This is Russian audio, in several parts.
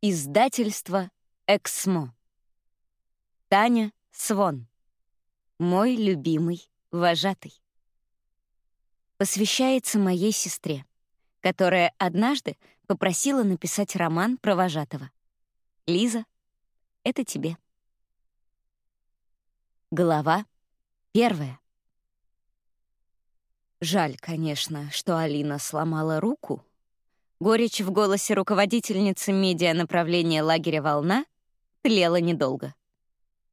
Издательство «Эксмо». Таня Свон. Мой любимый вожатый. Посвящается моей сестре, которая однажды попросила написать роман про вожатого. Лиза, это тебе. Глава первая. Жаль, конечно, что Алина сломала руку, Горечь в голосе руководительницы медиа направления лагеря «Волна» тлела недолго.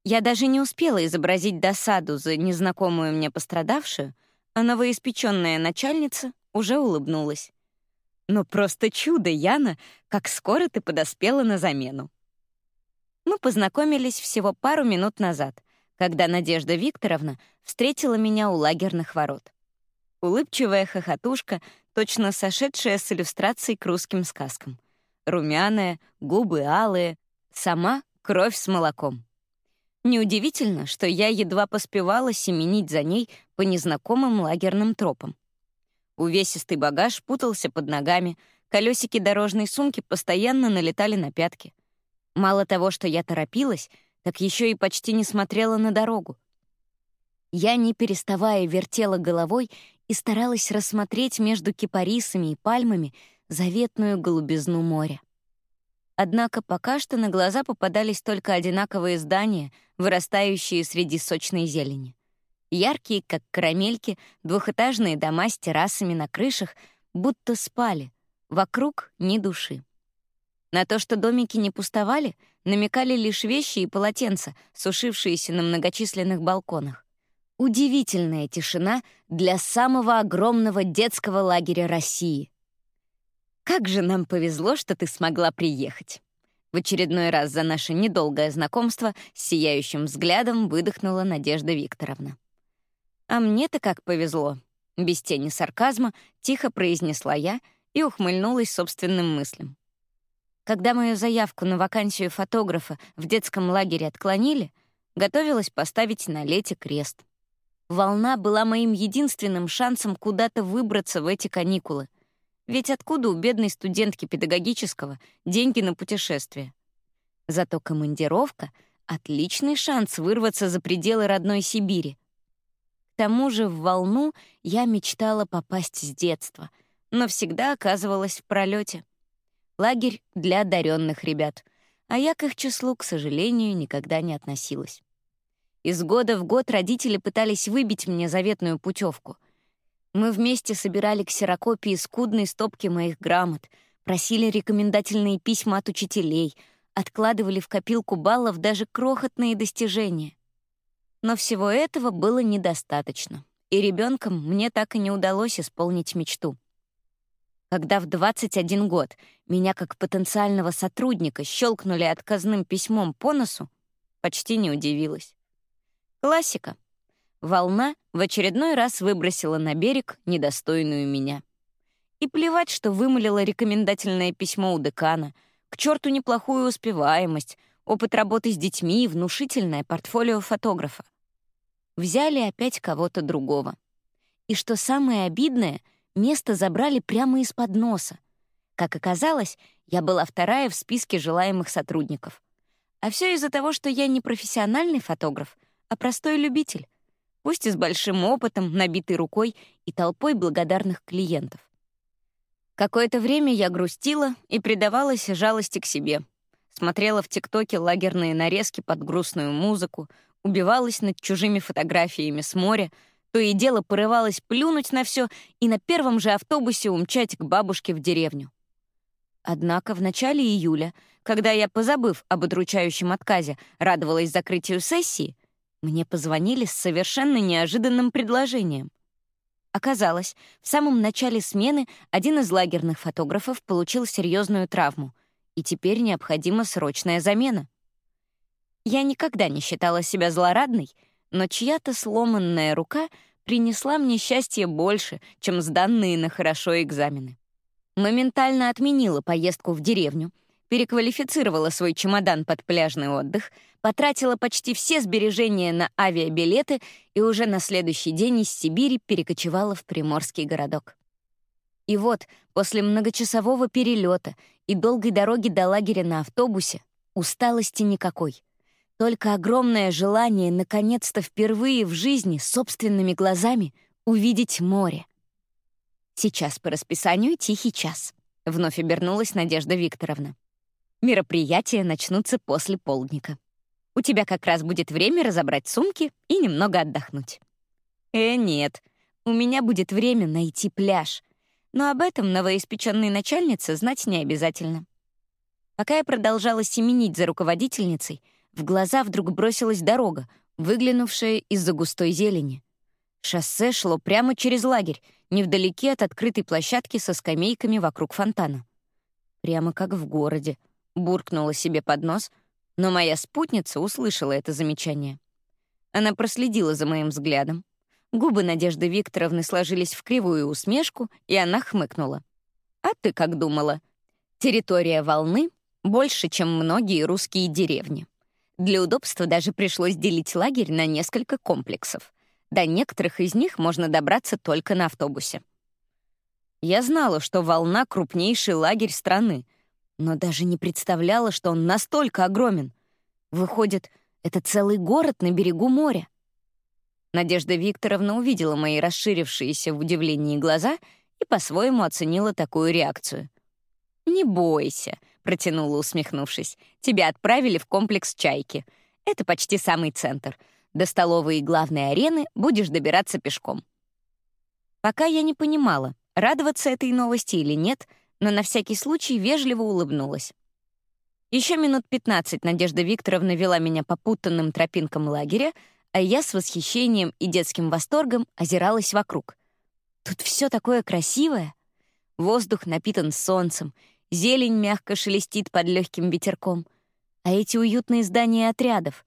Я даже не успела изобразить досаду за незнакомую мне пострадавшую, а новоиспеченная начальница уже улыбнулась. «Ну просто чудо, Яна, как скоро ты подоспела на замену». Мы познакомились всего пару минут назад, когда Надежда Викторовна встретила меня у лагерных ворот. Улыбчивая хохотушка точно сошедшая с иллюстрацией к русским сказкам. Румяная, губы алые, сама кровь с молоком. Неудивительно, что я едва поспевала семенить за ней по незнакомым лагерным тропам. Увесистый багаж путался под ногами, колесики дорожной сумки постоянно налетали на пятки. Мало того, что я торопилась, так еще и почти не смотрела на дорогу. Я, не переставая, вертела головой и старалась рассмотреть между кипарисами и пальмами заветную голубизну моря. Однако пока что на глаза попадались только одинаковые здания, вырастающие среди сочной зелени. Яркие, как карамельки, двухэтажные дома с террасами на крышах будто спали, вокруг ни души. На то, что домики не пустовали, намекали лишь вещи и полотенца, сушившиеся на многочисленных балконах. Удивительная тишина для самого огромного детского лагеря России. Как же нам повезло, что ты смогла приехать. В очередной раз за наше недолгое знакомство с сияющим взглядом выдохнула Надежда Викторовна. А мне-то как повезло. Без тени сарказма тихо произнесла я и ухмыльнулась собственным мыслям. Когда мою заявку на вакансию фотографа в детском лагере отклонили, готовилась поставить на лете крест. Волна была моим единственным шансом куда-то выбраться в эти каникулы. Ведь откуда у бедной студентки педагогического деньги на путешествие? Зато командировка — отличный шанс вырваться за пределы родной Сибири. К тому же в волну я мечтала попасть с детства, но всегда оказывалась в пролете. Лагерь для одаренных ребят, а я к их числу, к сожалению, никогда не относилась. Из года в год родители пытались выбить мне заветную путевку. Мы вместе собирали ксерокопии скудной стопки моих грамот, просили рекомендательные письма от учителей, откладывали в копилку баллов даже крохотные достижения. Но всего этого было недостаточно, и ребенком мне так и не удалось исполнить мечту. Когда в 21 год меня как потенциального сотрудника щелкнули отказным письмом по носу, почти не удивилась. Классика. Волна в очередной раз выбросила на берег недостойную меня. И плевать, что вымолила рекомендательное письмо у декана, к черту неплохую успеваемость, опыт работы с детьми и внушительное портфолио фотографа. Взяли опять кого-то другого. И что самое обидное, место забрали прямо из-под носа. Как оказалось, я была вторая в списке желаемых сотрудников. А все из-за того, что я не профессиональный фотограф, а простой любитель, пусть и с большим опытом, набитой рукой и толпой благодарных клиентов. Какое-то время я грустила и предавалась жалости к себе. Смотрела в ТикТоке лагерные нарезки под грустную музыку, убивалась над чужими фотографиями с моря, то и дело порывалась плюнуть на все и на первом же автобусе умчать к бабушке в деревню. Однако в начале июля, когда я, позабыв об удручающем отказе, радовалась закрытию сессии, мне позвонили с совершенно неожиданным предложением. Оказалось, в самом начале смены один из лагерных фотографов получил серьезную травму, и теперь необходима срочная замена. Я никогда не считала себя злорадной, но чья-то сломанная рука принесла мне счастье больше, чем сданные на хорошо экзамены. Моментально отменила поездку в деревню, переквалифицировала свой чемодан под пляжный отдых, потратила почти все сбережения на авиабилеты и уже на следующий день из Сибири перекочевала в приморский городок. И вот, после многочасового перелета и долгой дороги до лагеря на автобусе усталости никакой. Только огромное желание наконец-то впервые в жизни собственными глазами увидеть море. Сейчас по расписанию тихий час. Вновь обернулась Надежда Викторовна. Мероприятия начнутся после полдника. У тебя как раз будет время разобрать сумки и немного отдохнуть. Э, нет, у меня будет время найти пляж. Но об этом новоиспеченной начальнице знать не обязательно. Пока я продолжала семенить за руководительницей, в глаза вдруг бросилась дорога, выглянувшая из-за густой зелени. Шоссе шло прямо через лагерь, невдалеке от открытой площадки со скамейками вокруг фонтана. Прямо как в городе, буркнула себе под нос, но моя спутница услышала это замечание. Она проследила за моим взглядом. Губы Надежды Викторовны сложились в кривую усмешку, и она хмыкнула. «А ты как думала? Территория волны больше, чем многие русские деревни. Для удобства даже пришлось делить лагерь на несколько комплексов. До некоторых из них можно добраться только на автобусе. Я знала, что «Волна» — крупнейший лагерь страны, но даже не представляла, что он настолько огромен. Выходит, это целый город на берегу моря. Надежда Викторовна увидела мои расширившиеся в удивлении глаза и по-своему оценила такую реакцию. «Не бойся», протянула, усмехнувшись. «Тебя отправили в комплекс «Чайки». Это почти самый центр. До столовой и главной арены будешь добираться пешком». Пока я не понимала, радоваться этой новости или нет, но на всякий случай вежливо улыбнулась. Еще минут 15 Надежда Викторовна вела меня по путанным тропинкам лагеря, а я с восхищением и детским восторгом озиралась вокруг. Тут все такое красивое. Воздух напитан солнцем, Зелень мягко шелестит под легким ветерком. А эти уютные здания отрядов.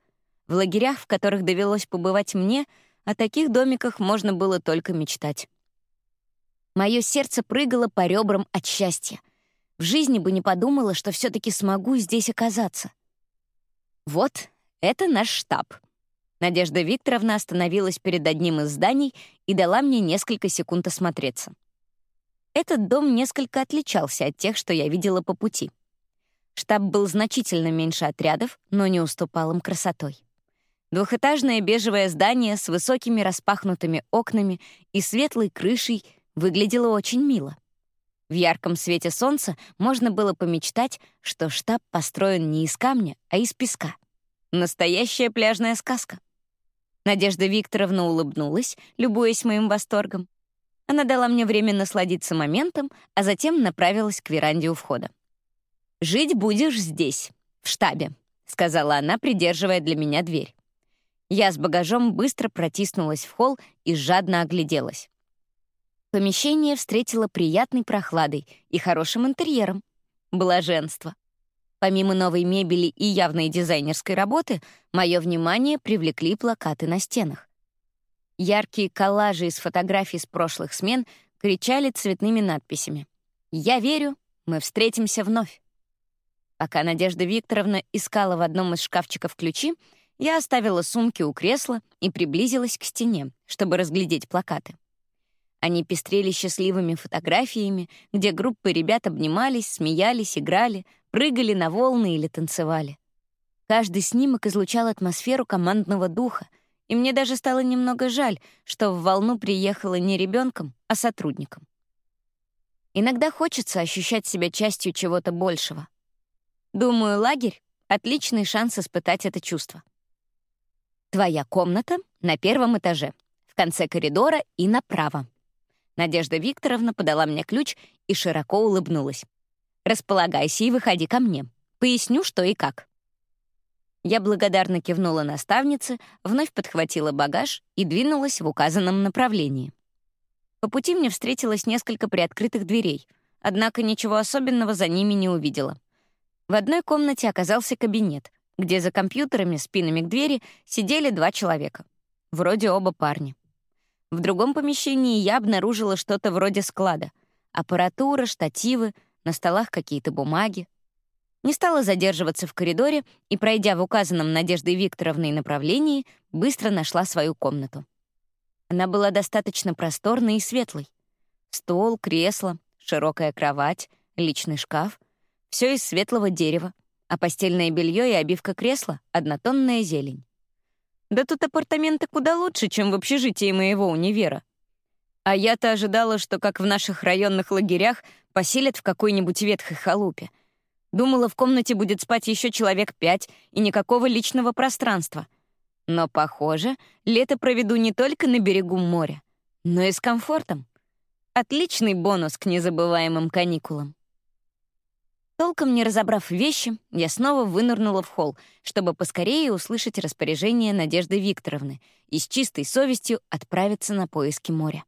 В лагерях, в которых довелось побывать мне, о таких домиках можно было только мечтать. Мое сердце прыгало по ребрам от счастья. В жизни бы не подумала, что все таки смогу здесь оказаться. Вот, это наш штаб. Надежда Викторовна остановилась перед одним из зданий и дала мне несколько секунд осмотреться. Этот дом несколько отличался от тех, что я видела по пути. Штаб был значительно меньше отрядов, но не уступал им красотой. Двухэтажное бежевое здание с высокими распахнутыми окнами и светлой крышей выглядело очень мило. В ярком свете солнца можно было помечтать, что штаб построен не из камня, а из песка. Настоящая пляжная сказка. Надежда Викторовна улыбнулась, любуясь моим восторгом, она дала мне время насладиться моментом, а затем направилась к веранде у входа. «Жить будешь здесь, в штабе», — сказала она, придерживая для меня дверь. Я с багажом быстро протиснулась в холл и жадно огляделась. Помещение встретило приятной прохладой и хорошим интерьером. Блаженство. Помимо новой мебели и явной дизайнерской работы, мое внимание привлекли плакаты на стенах. Яркие коллажи из фотографий с прошлых смен кричали цветными надписями. «Я верю, мы встретимся вновь». Пока Надежда Викторовна искала в одном из шкафчиков ключи, я оставила сумки у кресла и приблизилась к стене, чтобы разглядеть плакаты. Они пестрели счастливыми фотографиями, где группы ребят обнимались, смеялись, играли, прыгали на волны или танцевали. Каждый снимок излучал атмосферу командного духа, и мне даже стало немного жаль, что в волну приехала не ребенком, а сотрудником. Иногда хочется ощущать себя частью чего-то большего. Думаю, лагерь — отличный шанс испытать это чувство. Твоя комната на первом этаже, в конце коридора и направо. Надежда Викторовна подала мне ключ и широко улыбнулась. «Располагайся и выходи ко мне. Поясню, что и как». Я благодарно кивнула наставнице, вновь подхватила багаж и двинулась в указанном направлении. По пути мне встретилось несколько приоткрытых дверей, однако ничего особенного за ними не увидела. В одной комнате оказался кабинет, где за компьютерами, спинами к двери, сидели два человека. Вроде оба парни. В другом помещении я обнаружила что-то вроде склада. Аппаратура, штативы, на столах какие-то бумаги. Не стала задерживаться в коридоре и, пройдя в указанном Надеждой Викторовной направлении, быстро нашла свою комнату. Она была достаточно просторной и светлой. Стол, кресло, широкая кровать, личный шкаф. Все из светлого дерева, а постельное белье и обивка кресла — однотонная зелень. Да тут апартаменты куда лучше, чем в общежитии моего универа. А я-то ожидала, что, как в наших районных лагерях, поселят в какой-нибудь ветхой халупе. Думала, в комнате будет спать еще человек пять и никакого личного пространства. Но, похоже, лето проведу не только на берегу моря, но и с комфортом. Отличный бонус к незабываемым каникулам. Толком не разобрав вещи, я снова вынырнула в холл, чтобы поскорее услышать распоряжение Надежды Викторовны и с чистой совестью отправиться на поиски моря.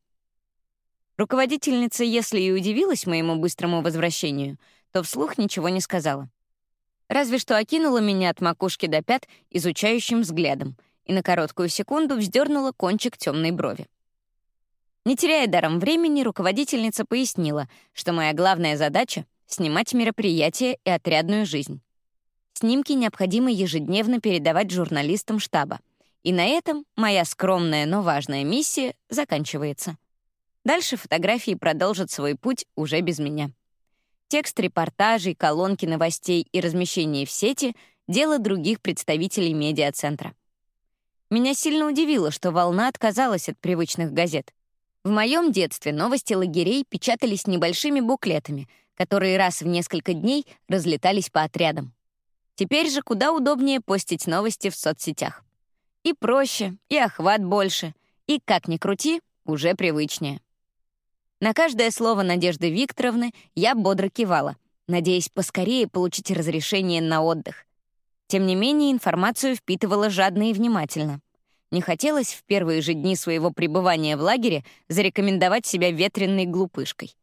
Руководительница, если и удивилась моему быстрому возвращению, то вслух ничего не сказала. Разве что окинула меня от макушки до пят изучающим взглядом и на короткую секунду вздернула кончик темной брови. Не теряя даром времени, руководительница пояснила, что моя главная задача снимать мероприятия и отрядную жизнь. Снимки необходимо ежедневно передавать журналистам штаба. И на этом моя скромная, но важная миссия заканчивается. Дальше фотографии продолжат свой путь уже без меня. Текст репортажей, колонки новостей и размещение в сети — дело других представителей медиацентра. Меня сильно удивило, что «Волна» отказалась от привычных газет. В моем детстве новости лагерей печатались небольшими буклетами, которые раз в несколько дней разлетались по отрядам. Теперь же куда удобнее постить новости в соцсетях. И проще, и охват больше, и, как ни крути, уже привычнее. На каждое слово Надежды Викторовны я бодро кивала, надеясь поскорее получить разрешение на отдых. Тем не менее, информацию впитывала жадно и внимательно. Не хотелось в первые же дни своего пребывания в лагере зарекомендовать себя ветренной глупышкой.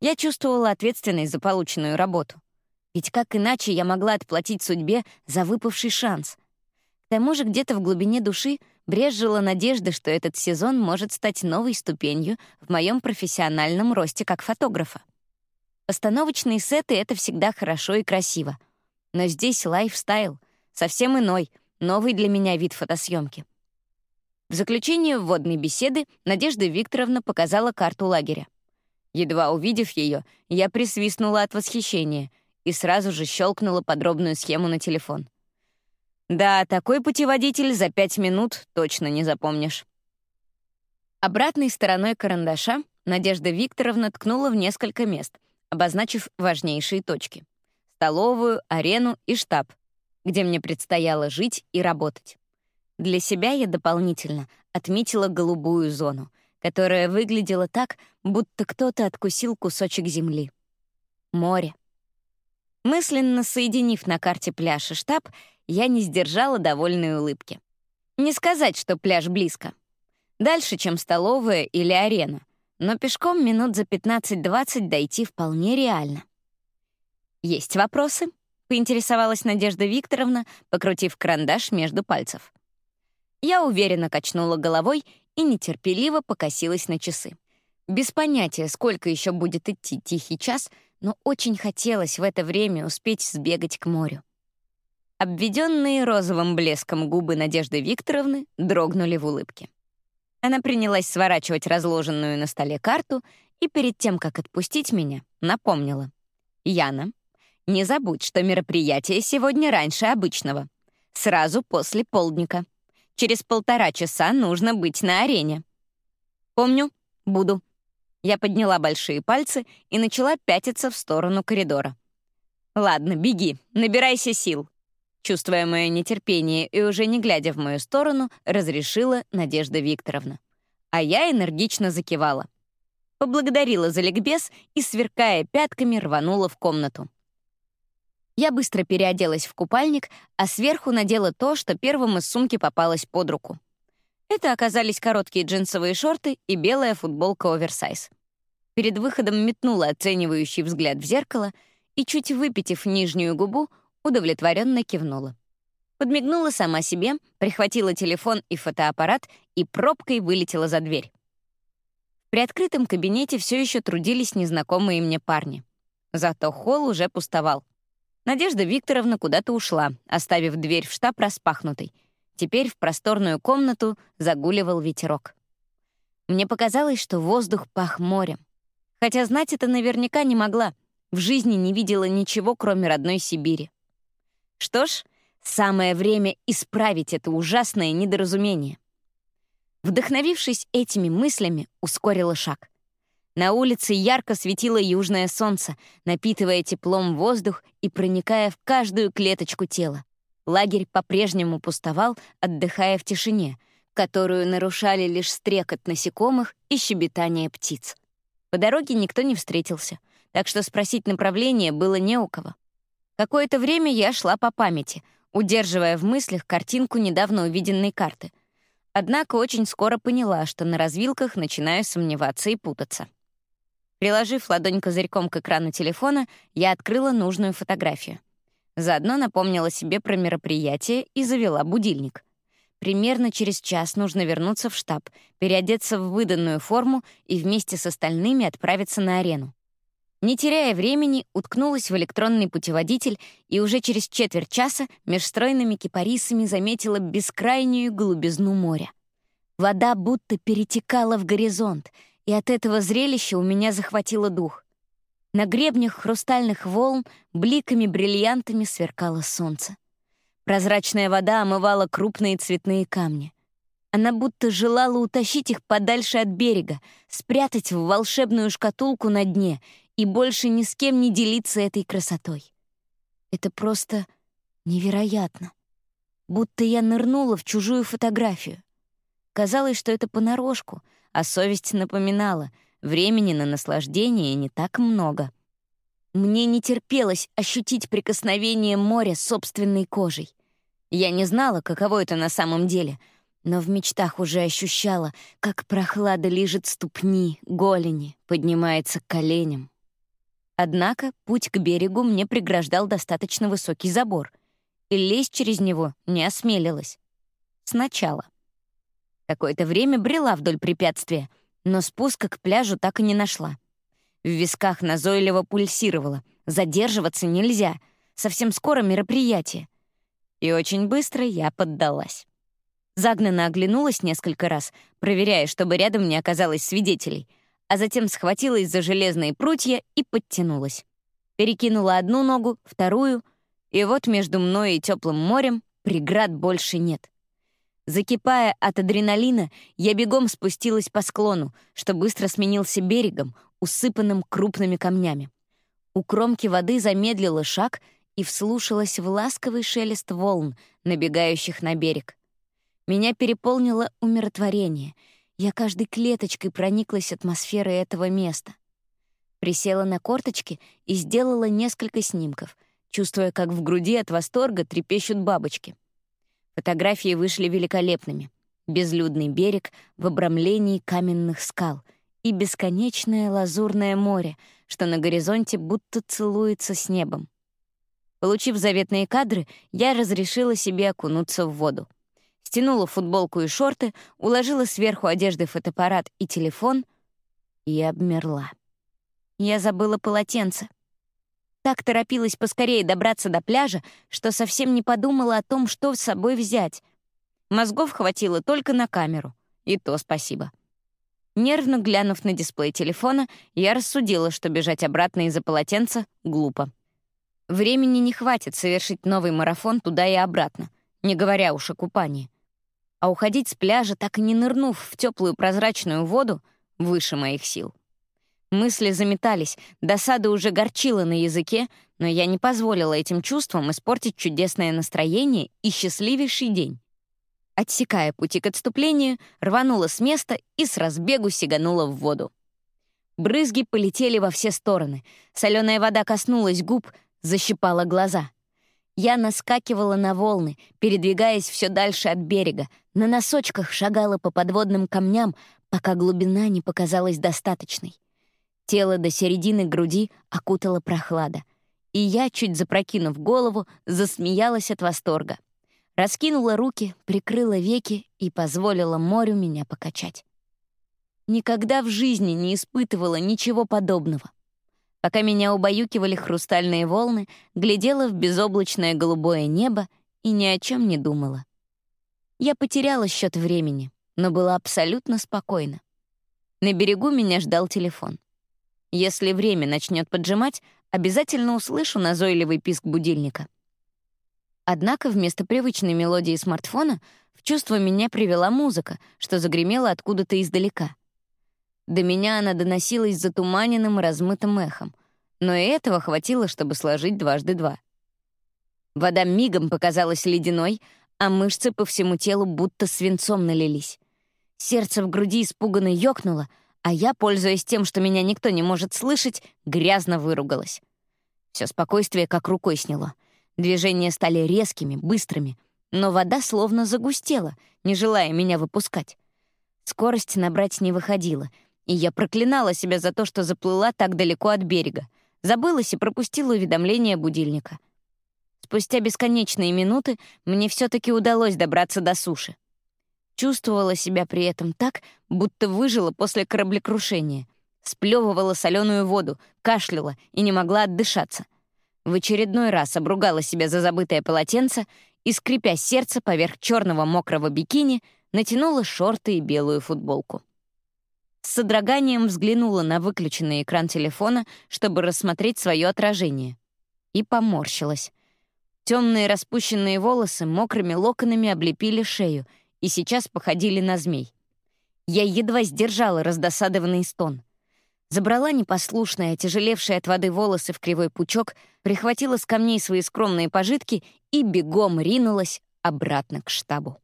Я чувствовала ответственность за полученную работу. Ведь как иначе я могла отплатить судьбе за выпавший шанс? К тому же где-то в глубине души брезжила надежда, что этот сезон может стать новой ступенью в моем профессиональном росте как фотографа. Постановочные сеты — это всегда хорошо и красиво. Но здесь лайфстайл, совсем иной, новый для меня вид фотосъемки. В заключение вводной беседы Надежда Викторовна показала карту лагеря. Едва увидев ее, я присвистнула от восхищения и сразу же щелкнула подробную схему на телефон. Да, такой путеводитель за пять минут точно не запомнишь. Обратной стороной карандаша Надежда Викторовна ткнула в несколько мест, обозначив важнейшие точки — столовую, арену и штаб, где мне предстояло жить и работать. Для себя я дополнительно отметила голубую зону, которая выглядела так, будто кто-то откусил кусочек земли. Море. Мысленно соединив на карте пляж и штаб, я не сдержала довольной улыбки. Не сказать, что пляж близко. Дальше, чем столовая или арена, но пешком минут за 15-20 дойти вполне реально. «Есть вопросы?» — поинтересовалась Надежда Викторовна, покрутив карандаш между пальцев. Я уверенно качнула головой и нетерпеливо покосилась на часы. Без понятия, сколько еще будет идти тихий час, но очень хотелось в это время успеть сбегать к морю. Обведенные розовым блеском губы Надежды Викторовны дрогнули в улыбке. Она принялась сворачивать разложенную на столе карту и перед тем, как отпустить меня, напомнила. «Яна, не забудь, что мероприятие сегодня раньше обычного. Сразу после полдника. Через полтора часа нужно быть на арене. Помню, буду. Я подняла большие пальцы и начала пятиться в сторону коридора. Ладно, беги, набирайся сил. Чувствуя мое нетерпение и уже не глядя в мою сторону, разрешила Надежда Викторовна. А я энергично закивала. Поблагодарила за ликбез и, сверкая пятками, рванула в комнату. Я быстро переоделась в купальник, а сверху надела то, что первым из сумки попалось под руку. Это оказались короткие джинсовые шорты и белая футболка оверсайз. Перед выходом метнула оценивающий взгляд в зеркало и, чуть выпитив нижнюю губу, удовлетворенно кивнула. Подмигнула сама себе, прихватила телефон и фотоаппарат и пробкой вылетела за дверь. В приоткрытом кабинете все еще трудились незнакомые мне парни. Зато холл уже пустовал. Надежда Викторовна куда-то ушла, оставив дверь в штаб распахнутой. Теперь в просторную комнату загуливал ветерок. Мне показалось, что воздух пах морем. Хотя знать это наверняка не могла, В жизни не видела ничего, кроме родной Сибири. Что ж, самое время исправить это ужасное недоразумение. Вдохновившись этими мыслями, ускорила шаг. На улице ярко светило южное солнце, напитывая теплом воздух и проникая в каждую клеточку тела. Лагерь по-прежнему пустовал, отдыхая в тишине, которую нарушали лишь стрекот насекомых и щебетание птиц. По дороге никто не встретился, так что спросить направление было не у кого. Какое-то время я шла по памяти, удерживая в мыслях картинку недавно увиденной карты. Однако очень скоро поняла, что на развилках начинаю сомневаться и путаться. Приложив ладонь козырьком к экрану телефона, я открыла нужную фотографию. Заодно напомнила себе про мероприятие и завела будильник. Примерно через час нужно вернуться в штаб, переодеться в выданную форму и вместе с остальными отправиться на арену. Не теряя времени, уткнулась в электронный путеводитель и уже через четверть часа меж стройными кипарисами заметила бескрайнюю голубизну моря. Вода будто перетекала в горизонт — и от этого зрелища у меня захватило дух. На гребнях хрустальных волн бликами-бриллиантами сверкало солнце. Прозрачная вода омывала крупные цветные камни. Она будто желала утащить их подальше от берега, спрятать в волшебную шкатулку на дне и больше ни с кем не делиться этой красотой. Это просто невероятно. Будто я нырнула в чужую фотографию. Казалось, что это понарошку — а совесть напоминала, времени на наслаждение не так много. Мне не терпелось ощутить прикосновение моря собственной кожей. Я не знала, каково это на самом деле, но в мечтах уже ощущала, как прохлада лижет ступни, голени, поднимается к коленям. Однако путь к берегу мне преграждал достаточно высокий забор, и лезть через него не осмелилась. Сначала. Какое-то время брела вдоль препятствия, но спуска к пляжу так и не нашла. В висках назойливо пульсировало. Задерживаться нельзя. Совсем скоро мероприятие. И очень быстро я поддалась. Загнанно оглянулась несколько раз, проверяя, чтобы рядом не оказалось свидетелей, а затем схватилась за железные прутья и подтянулась. Перекинула одну ногу, вторую, и вот между мной и теплым морем преград больше нет. Закипая от адреналина, я бегом спустилась по склону, что быстро сменился берегом, усыпанным крупными камнями. У кромки воды замедлила шаг и вслушалась в ласковый шелест волн, набегающих на берег. Меня переполнило умиротворение. Я каждой клеточкой прониклась атмосферой этого места. Присела на корточки и сделала несколько снимков, чувствуя, как в груди от восторга трепещут бабочки — Фотографии вышли великолепными. Безлюдный берег в обрамлении каменных скал и бесконечное лазурное море, что на горизонте будто целуется с небом. Получив заветные кадры, я разрешила себе окунуться в воду. Стянула футболку и шорты, уложила сверху одежды фотоаппарат и телефон и обмерла. Я забыла полотенце так торопилась поскорее добраться до пляжа, что совсем не подумала о том, что с собой взять. Мозгов хватило только на камеру. И то спасибо. Нервно глянув на дисплей телефона, я рассудила, что бежать обратно из-за полотенца — глупо. Времени не хватит совершить новый марафон туда и обратно, не говоря уж о купании. А уходить с пляжа, так и не нырнув в теплую прозрачную воду, выше моих сил. Мысли заметались, досада уже горчила на языке, но я не позволила этим чувствам испортить чудесное настроение и счастливейший день. Отсекая пути к отступлению, рванула с места и с разбегу сиганула в воду. Брызги полетели во все стороны, соленая вода коснулась губ, защипала глаза. Я наскакивала на волны, передвигаясь все дальше от берега, на носочках шагала по подводным камням, пока глубина не показалась достаточной. Тело до середины груди окутала прохлада. И я, чуть запрокинув голову, засмеялась от восторга. Раскинула руки, прикрыла веки и позволила морю меня покачать. Никогда в жизни не испытывала ничего подобного. Пока меня убаюкивали хрустальные волны, глядела в безоблачное голубое небо и ни о чем не думала. Я потеряла счет времени, но была абсолютно спокойна. На берегу меня ждал телефон. Если время начнет поджимать, обязательно услышу назойливый писк будильника. Однако вместо привычной мелодии смартфона в чувство меня привела музыка, что загремела откуда-то издалека. До меня она доносилась затуманенным и размытым эхом, но и этого хватило, чтобы сложить дважды два. Вода мигом показалась ледяной, а мышцы по всему телу будто свинцом налились. Сердце в груди испуганно ёкнуло, а я, пользуясь тем, что меня никто не может слышать, грязно выругалась. Все спокойствие как рукой сняло. Движения стали резкими, быстрыми, но вода словно загустела, не желая меня выпускать. Скорость набрать не выходила, и я проклинала себя за то, что заплыла так далеко от берега. Забылась и пропустила уведомление будильника. Спустя бесконечные минуты мне все таки удалось добраться до суши. Чувствовала себя при этом так, будто выжила после кораблекрушения. Сплевывала соленую воду, кашляла и не могла отдышаться. В очередной раз обругала себя за забытое полотенце и, скрипя сердце поверх черного мокрого бикини, натянула шорты и белую футболку. С содроганием взглянула на выключенный экран телефона, чтобы рассмотреть свое отражение. И поморщилась. Темные распущенные волосы мокрыми локонами облепили шею — и сейчас походили на змей. Я едва сдержала раздосадованный стон. Забрала непослушные, отяжелевшие от воды волосы в кривой пучок, прихватила с камней свои скромные пожитки и бегом ринулась обратно к штабу.